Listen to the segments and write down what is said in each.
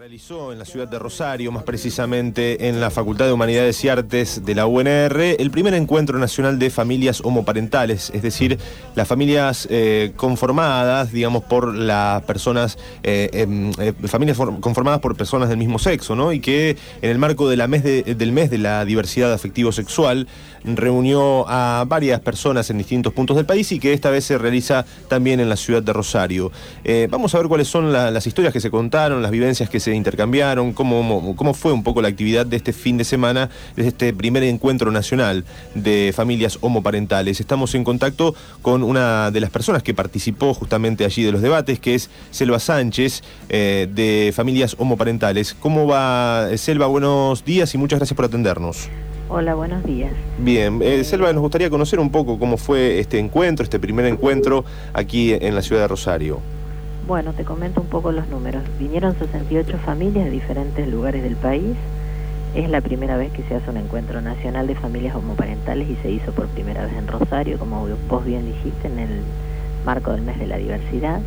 realizó en la ciudad de Rosario, más precisamente en la Facultad de Humanidades y Artes de la UNR, el primer encuentro nacional de familias homoparentales, es decir, las familias eh, conformadas, digamos, por las personas, eh, em, eh, familias conformadas por personas del mismo sexo, ¿no? Y que en el marco de mes del mes de la diversidad afectivo-sexual reunió a varias personas en distintos puntos del país y que esta vez se realiza también en la ciudad de Rosario. vamos a ver cuáles son las historias que se contaron, las vivencias que se intercambiaron, cómo, cómo fue un poco la actividad de este fin de semana, de este primer encuentro nacional de familias homoparentales. Estamos en contacto con una de las personas que participó justamente allí de los debates, que es Selva Sánchez, eh, de Familias Homoparentales. ¿Cómo va, Selva? Buenos días y muchas gracias por atendernos. Hola, buenos días. Bien, eh, Selva, nos gustaría conocer un poco cómo fue este encuentro, este primer encuentro aquí en la ciudad de Rosario. Bueno, te comento un poco los números. Vinieron 68 familias de diferentes lugares del país. Es la primera vez que se hace un encuentro nacional de familias homoparentales y se hizo por primera vez en Rosario, como vos bien dijiste, en el marco del mes de la diversidad.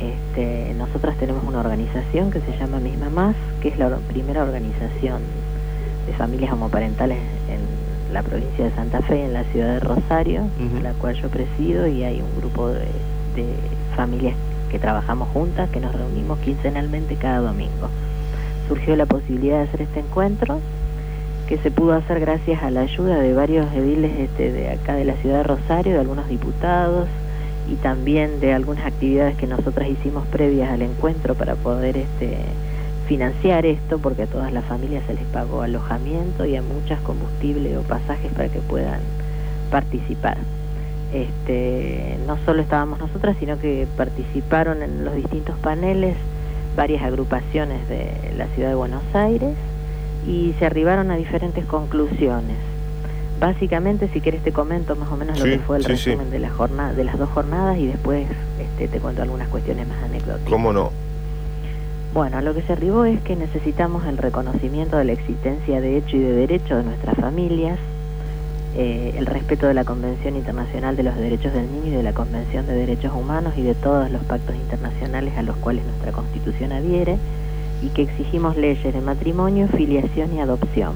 Este, nosotras tenemos una organización que se llama Mis Mamás, que es la primera organización de familias homoparentales en la provincia de Santa Fe, en la ciudad de Rosario, la cual yo presido y hay un grupo de, de familias que trabajamos juntas, que nos reunimos quincenalmente cada domingo. Surgió la posibilidad de hacer este encuentro, que se pudo hacer gracias a la ayuda de varios ediles este, de acá de la ciudad de Rosario, de algunos diputados y también de algunas actividades que nosotras hicimos previas al encuentro para poder este, financiar esto, porque a todas las familias se les pagó alojamiento y a muchas combustible o pasajes para que puedan participar. Este, no solo estábamos nosotras, sino que participaron en los distintos paneles varias agrupaciones de la ciudad de Buenos Aires y se arribaron a diferentes conclusiones. Básicamente, si quieres te comento más o menos lo que fue el resumen de la jornada, de las dos jornadas y después este, te cuento algunas cuestiones más anecdóticas. ¿Cómo no? Bueno, lo que se arribó es que necesitamos el reconocimiento de la existencia de hecho y de derecho de nuestras familias, eh, el respeto de la Convención Internacional de los Derechos del Niño y de la Convención de Derechos Humanos y de todos los pactos internacionales a los cuales nuestra Constitución adhiere y que exigimos leyes de matrimonio, filiación y adopción,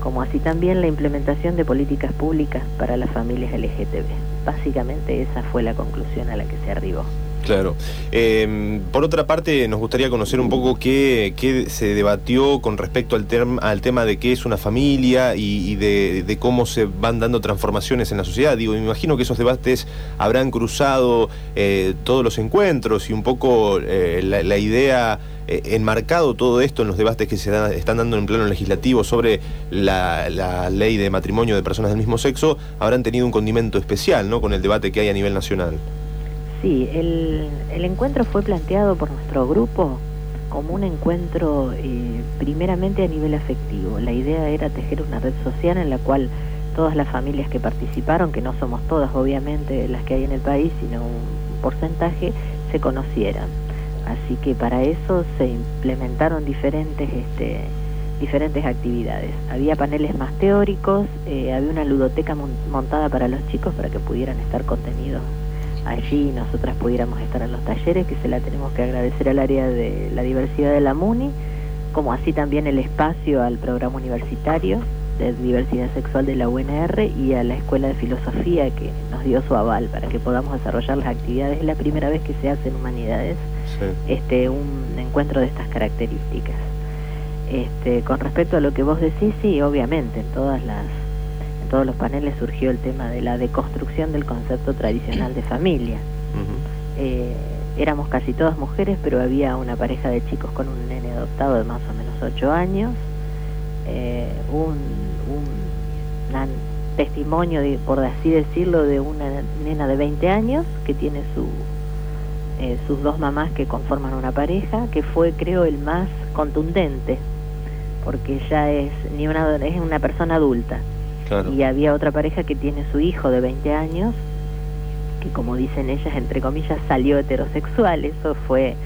como así también la implementación de políticas públicas para las familias LGTB. Básicamente esa fue la conclusión a la que se arribó. Claro. Em, por otra parte, nos gustaría conocer un poco qué, se debatió con respecto al, al tema de qué es una familia y, de, cómo se van dando transformaciones en la sociedad. Digo, me imagino que esos debates habrán cruzado eh, todos los encuentros y un poco eh, la, idea eh, enmarcado todo esto en los debates que se están dando en plano legislativo sobre la, la, ley de matrimonio de personas del mismo sexo, habrán tenido un condimento especial, ¿no? Con el debate que hay a nivel nacional. Sí, el, encuentro fue planteado por nuestro grupo como un encuentro eh, primeramente a nivel afectivo. La idea era tejer una red social en la cual todas las familias que participaron, que no somos todas obviamente las que hay en el país, sino un porcentaje, se conocieran. Así que para eso se implementaron diferentes, este, diferentes actividades. Había paneles más teóricos, eh, había una ludoteca montada para los chicos para que pudieran estar contenidos allí nosotras pudiéramos estar en los talleres, que se la tenemos que agradecer al área de la diversidad de la MUNI, como así también el espacio al programa universitario de diversidad sexual de la UNR y a la Escuela de Filosofía que nos dio su aval para que podamos desarrollar las actividades. Es la primera vez que se hace en humanidades este, un encuentro de estas características. Este, con respecto a lo que vos decís, sí, obviamente, en todas las todos los paneles surgió el tema de la deconstrucción del concepto tradicional de familia. Eh, éramos casi todas mujeres, pero había una pareja de chicos con un nene adoptado de más o menos 8 años, eh, un, testimonio, por así decirlo, de una nena de 20 años que tiene su, eh, sus dos mamás que conforman una pareja, que fue creo el más contundente, porque ya es, ni una, es una persona adulta y había otra pareja que tiene su hijo de 20 años, que como dicen ellas, entre comillas, salió heterosexual. Eso fue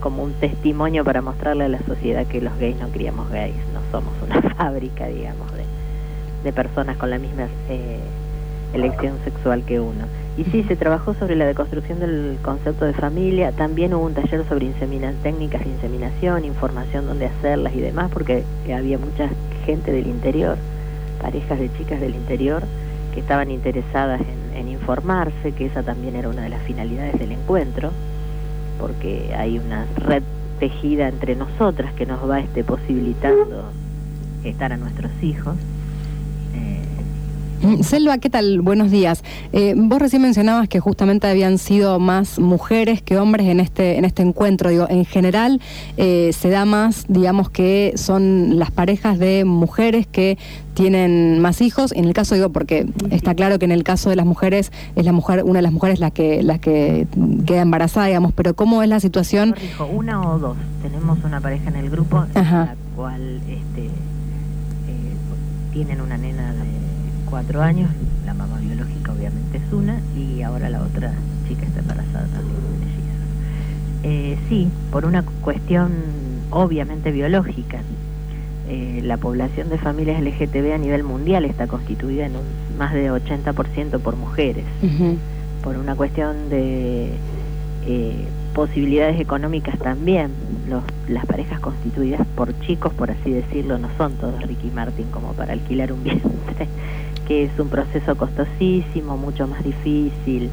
como un testimonio para mostrarle a la sociedad que los gays no criamos gays, no somos una fábrica, digamos, de, de personas con la misma eh, elección sexual que uno. Y sí, se trabajó sobre la deconstrucción del concepto de familia, también hubo un taller sobre técnicas de inseminación, información dónde hacerlas y demás, porque había mucha gente del interior, parejas de chicas del interior, que estaban interesadas en, informarse, que esa también era una de las finalidades del encuentro, porque hay una red tejida entre nosotras que nos va este, posibilitando estar a nuestros hijos. Mm, Selva, ¿qué tal? Buenos días. Eh, vos recién mencionabas que justamente habían sido más mujeres que hombres en este en este encuentro. Digo, en general eh, se da más, digamos que son las parejas de mujeres que tienen más hijos. En el caso digo porque está claro que en el caso de las mujeres es la mujer una de las mujeres la que la que queda embarazada, digamos. Pero cómo es la situación? Una o dos. Tenemos una pareja en el grupo en la cual este, eh, tienen una nena de cuatro años, la mamá biológica obviamente es una, y ahora la otra chica está embarazada también, eh, sí, por una cuestión obviamente biológica. Eh, la población de familias LGTB a nivel mundial está constituida en un más de 80% por mujeres. Por una cuestión de eh, posibilidades económicas también. Los, las parejas constituidas por chicos, por así decirlo, no son todos Ricky Martin como para alquilar un vientre que es un proceso costosísimo, mucho más difícil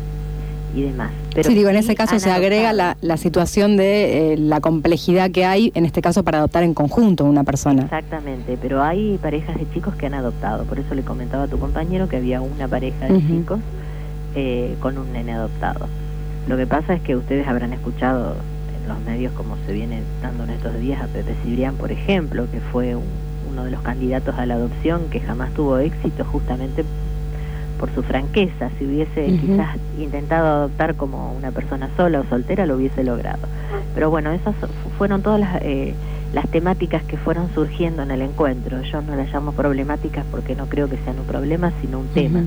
y demás. Pero sí, digo, en ese caso se agrega la, la, situación de eh, la complejidad que hay, en este caso, para adoptar en conjunto una persona. Exactamente, pero hay parejas de chicos que han adoptado, por eso le comentaba a tu compañero que había una pareja de chicos eh, con un nene adoptado. Lo que pasa es que ustedes habrán escuchado en los medios como se viene dando en estos días a Pepe Cibrián, por ejemplo, que fue un uno de los candidatos a la adopción que jamás tuvo éxito justamente por su franqueza. Si hubiese quizás intentado adoptar como una persona sola o soltera, lo hubiese logrado. Pero bueno, esas fueron todas las... Eh, las temáticas que fueron surgiendo en el encuentro. Yo no las llamo problemáticas porque no creo que sean un problema, sino un tema.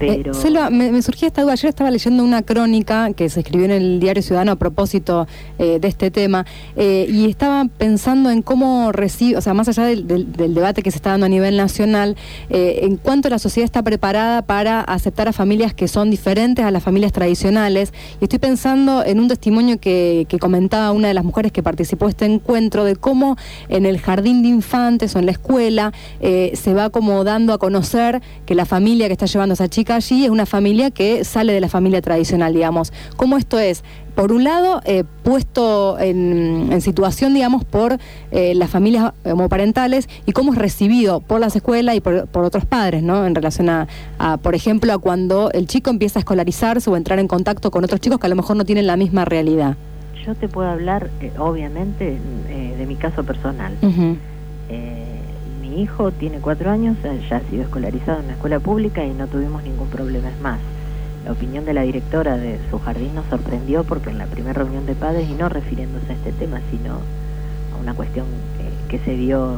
Eh, Pero... me, surgía esta duda. Ayer estaba leyendo una crónica que se escribió en el Diario Ciudadano a propósito eh, de este tema eh, y estaba pensando en cómo recibe, o sea, más allá del, debate que se está dando a nivel nacional, en cuánto la sociedad está preparada para aceptar a familias que son diferentes a las familias tradicionales. Y estoy pensando en un testimonio que, que comentaba una de las mujeres que participó de este encuentro de cómo en el jardín de infantes o en la escuela eh, se va como dando a conocer que la familia que está llevando a esa chica allí es una familia que sale de la familia tradicional, digamos. ¿Cómo esto es? por un lado, eh, puesto en, situación, digamos, por eh, las familias homoparentales y cómo es recibido por las escuelas y por, otros padres, ¿no? En relación a, por ejemplo, a cuando el chico empieza a escolarizarse o entrar en contacto con otros chicos que a lo mejor no tienen la misma realidad yo te puedo hablar, eh, obviamente, eh, de mi caso personal. Eh, mi hijo tiene cuatro años, ya ha sido escolarizado en una escuela pública y no tuvimos ningún problema. Es más, la opinión de la directora de su jardín nos sorprendió porque en la primera reunión de padres, y no refiriéndose a este tema, sino a una cuestión que se dio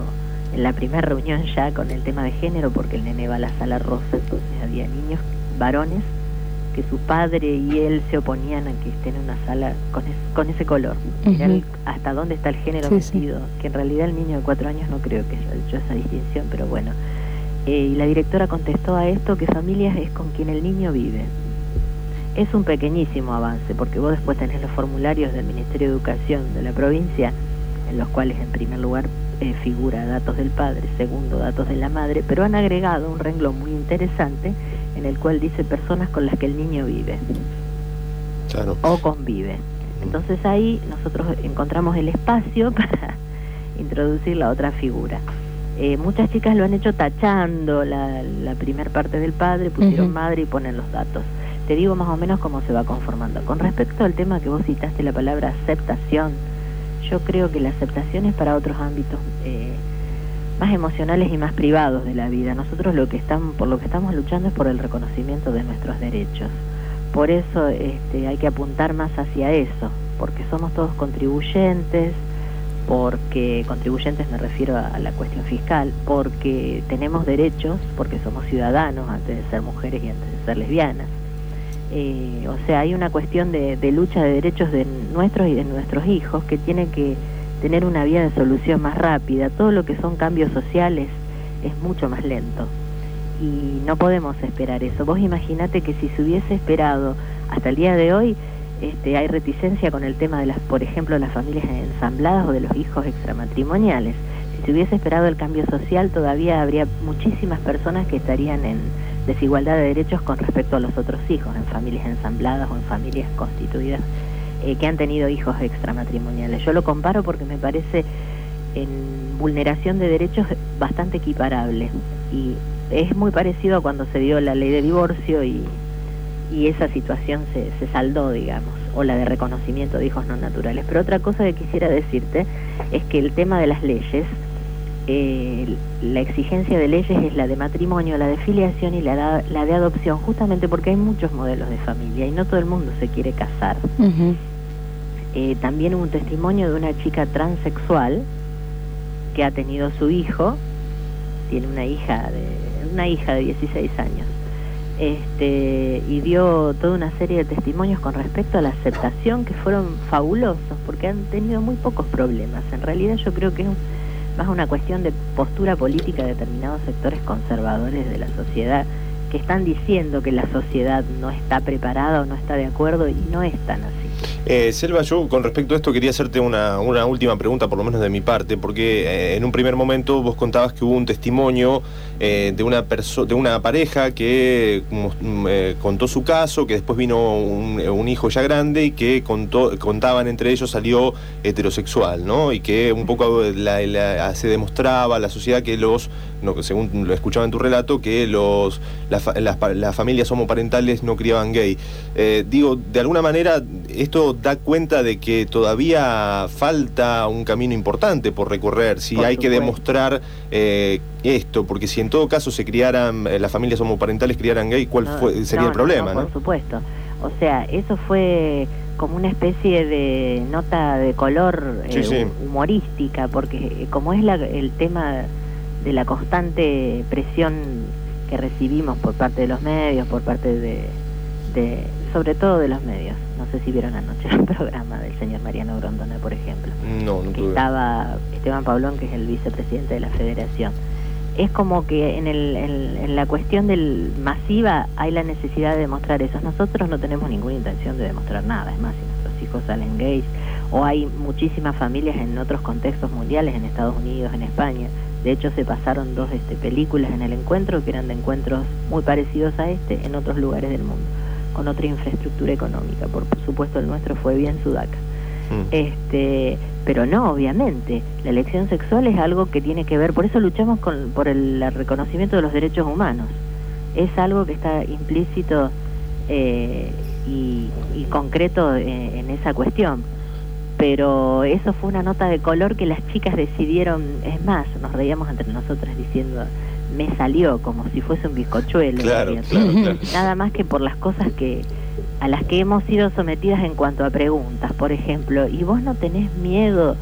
en la primera reunión ya con el tema de género, porque el nene va a la sala rosa, entonces había niños varones que su padre y él se oponían a que estén en una sala con, con ese color. hasta dónde está el género metido, que en realidad el niño de cuatro años no creo que haya hecho esa distinción, pero bueno. Eh, y la directora contestó a esto que familias es con quien el niño vive. Es un pequeñísimo avance, porque vos después tenés los formularios del Ministerio de Educación de la provincia, en los cuales en primer lugar eh, figura datos del padre, segundo datos de la madre, pero han agregado un renglón muy interesante en el cual dice personas con las que el niño vive o convive. Entonces ahí nosotros encontramos el espacio para introducir la otra figura. Eh, muchas chicas lo han hecho tachando la, la primer parte del padre, pusieron madre y ponen los datos. Te digo más o menos cómo se va conformando. Con respecto al tema que vos citaste, la palabra aceptación, yo creo que la aceptación es para otros ámbitos. Eh, más emocionales y más privados de la vida. Nosotros lo que estamos, por lo que estamos luchando es por el reconocimiento de nuestros derechos. Por eso este, hay que apuntar más hacia eso, porque somos todos contribuyentes, porque contribuyentes me refiero a, la cuestión fiscal, porque tenemos derechos, porque somos ciudadanos antes de ser mujeres y antes de ser lesbianas. Eh, o sea, hay una cuestión de, de lucha de derechos de nuestros y de nuestros hijos que tiene que tener una vía de solución más rápida. Todo lo que son cambios sociales es mucho más lento. y no podemos esperar eso. Vos imaginate que si se hubiese esperado hasta el día de hoy, este, hay reticencia con el tema de las, por ejemplo, las familias ensambladas o de los hijos extramatrimoniales. Si se hubiese esperado el cambio social, todavía habría muchísimas personas que estarían en desigualdad de derechos con respecto a los otros hijos, en familias ensambladas o en familias constituidas eh, que han tenido hijos extramatrimoniales. Yo lo comparo porque me parece en vulneración de derechos bastante equiparable y es muy parecido a cuando se dio la ley de divorcio y, esa situación se, se saldó, digamos, o la de reconocimiento de hijos no naturales. Pero otra cosa que quisiera decirte es que el tema de las leyes, eh, la exigencia de leyes es la de matrimonio, la de filiación y la, de adopción, justamente porque hay muchos modelos de familia y no todo el mundo se quiere casar. Eh, también un testimonio de una chica transexual que ha tenido su hijo, tiene una hija de, una hija de 16 años, este, y dio toda una serie de testimonios con respecto a la aceptación que fueron fabulosos, porque han tenido muy pocos problemas. En realidad yo creo que es más una cuestión de postura política de determinados sectores conservadores de la sociedad que están diciendo que la sociedad no está preparada o no está de acuerdo y no es tan así. Eh, Selva, yo con respecto a esto quería hacerte una, última pregunta, por lo menos de mi parte, porque eh, en un primer momento vos contabas que hubo un testimonio eh, de, una de una pareja que mm, contó su caso, que después vino un, hijo ya grande y que contaban entre ellos salió heterosexual, ¿no? Y que un poco se demostraba la sociedad que los, según lo escuchaba en tu relato, que los las, familias homoparentales no criaban gay. digo, de alguna manera esto da cuenta de que todavía falta un camino importante por recorrer, si hay que demostrar esto, porque si en todo caso se criaran, eh, las familias homoparentales criaran gay, ¿cuál sería el problema? No, por supuesto. O sea, eso fue como una especie de nota de color eh, humorística, porque eh, como es la, el tema de la constante presión que recibimos por parte de los medios, por parte de, de sobre todo de los medios. No sé si vieron anoche el programa del señor Mariano Grondona, por ejemplo. No, no que estaba Esteban Pablón, que es el vicepresidente de la Federación es como que en, el, en, la cuestión del masiva hay la necesidad de demostrar eso. Nosotros no tenemos ninguna intención de demostrar nada, es más, si nuestros hijos salen gays, o hay muchísimas familias en otros contextos mundiales, en Estados Unidos, en España. De hecho, se pasaron dos este, películas en el encuentro que eran de encuentros muy parecidos a este en otros lugares del mundo, con otra infraestructura económica. Por supuesto, el nuestro fue bien Sudaca. Mm. Este, pero no, obviamente, la elección sexual es algo que tiene que ver, por eso luchamos con, por el, reconocimiento de los derechos humanos. Es algo que está implícito eh, y, concreto eh, en, esa cuestión. Pero eso fue una nota de color que las chicas decidieron, es más, nos reíamos entre nosotras diciendo, me salió como si fuese un bizcochuelo. Nada más que por las cosas que, a las que hemos sido sometidas en cuanto a preguntas. Por ejemplo, ¿y vos no tenés miedo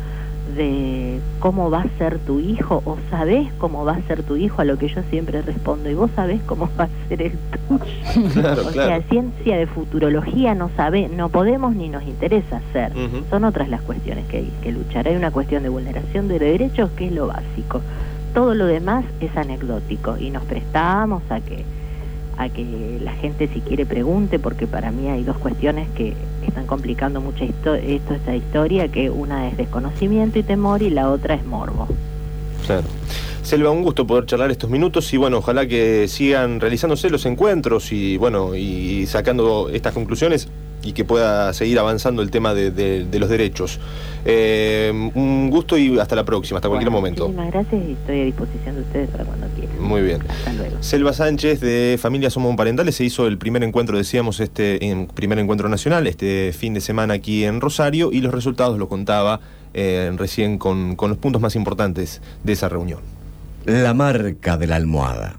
de cómo va a ser tu hijo o sabés cómo va a ser tu hijo? A lo que yo siempre respondo, ¿y vos sabés cómo va a ser el tuyo? o sea, ciencia de futurología no sabe, no podemos ni nos interesa hacer. Son otras las cuestiones que hay que luchar. Hay una cuestión de vulneración de derechos que es lo básico. Todo lo demás es anecdótico y nos prestamos a que a que la gente si quiere pregunte, porque para mí hay dos cuestiones que están complicando mucho esto, esta historia, que una es desconocimiento y temor y la otra es morbo. Claro. Selva, un gusto poder charlar estos minutos y bueno, ojalá que sigan realizándose los encuentros y bueno, y sacando estas conclusiones y que pueda seguir avanzando el tema de, los derechos. Eh, un gusto y hasta la próxima, hasta cualquier momento. Muchísimas gracias y estoy a disposición de ustedes para cuando quieran. Muy bien. Hasta luego. Selva Sánchez de Familias Homoparentales se hizo el primer encuentro, decíamos, este en primer encuentro nacional, este fin de semana aquí en Rosario y los resultados lo contaba eh, recién con, con los puntos más importantes de esa reunión. La marca de la almohada.